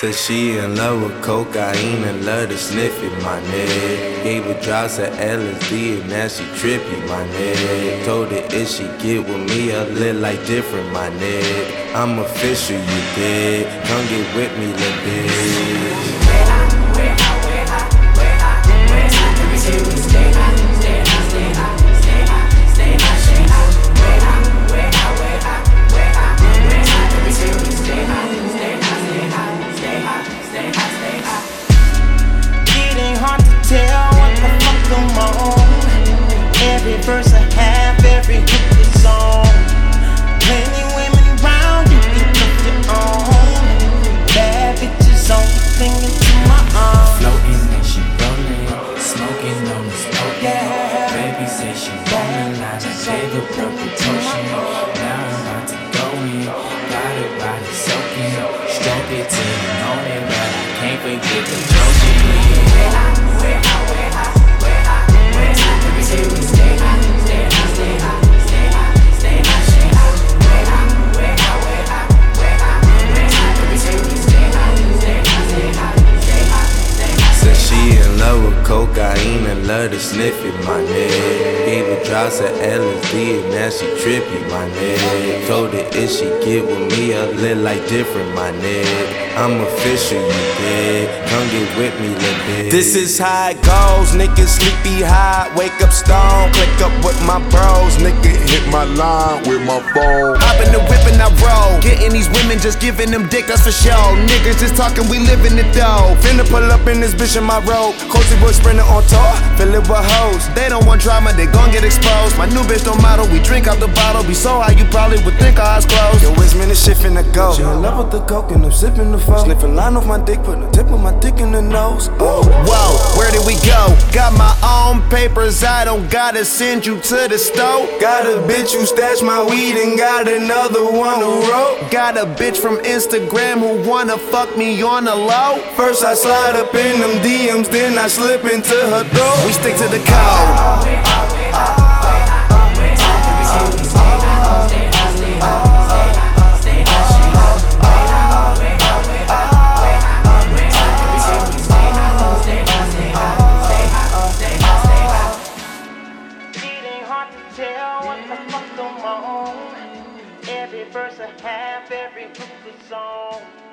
Said she in love with cocaine and love to sniff it, my nigga. Gave her drops of LSD and now she trippy, my nigga. Told her if she get with me, I live like different, my nigga. I'm official, you dig? Come get with me, little bitch. It Verse I have, every hook is on. Plenty women round, you can put your own. Bad bitches only clinging to my arm. Floating and she rolling, smoking on this potent. Yeah. Baby say she rolling, I just gave her purple potion. Now I'm about to go in, got her body soaking. Stroke it till you know it, but I can't forget the love to sniff it, my nigga. Gave her drops of LSD and now she trippy, my nigga. Told her if she get with me, I live like different, my nigga. I'm official, you dig? Come get with me, little bitch. This is how it goes, niggas sleepy high, wake up stone, click up with my bros, nigga hit my line with my phone. Hop in the whip roll. Getting these women, just giving them dick, that's for show. Niggas just talking, we living it though. Finna pull up in this bitch in my robe. Cozy boy sprinting on tour, fill it with hoes. They don't want drama, they gon' get exposed. My new bitch don't model, we drink out the bottle. Be so high, you probably would think our eyes closed. Yo, it's minute shit finna go. She in love with the coke and I'm sipping the phone. Sniffing line off my dick, putting the tip of my dick in the nose. Oh. Whoa, where did we go? Got my own papers, I don't gotta send you to the store. Got a bitch who stash my weed and got another one who wrote. Got a bitch from Instagram who wanna fuck me on the low. First I slide up in them DMs, then I slip into her throat. We stick to the code. It ain't hard to tell what the fuck I'm on. Every verse I have, every hook is on.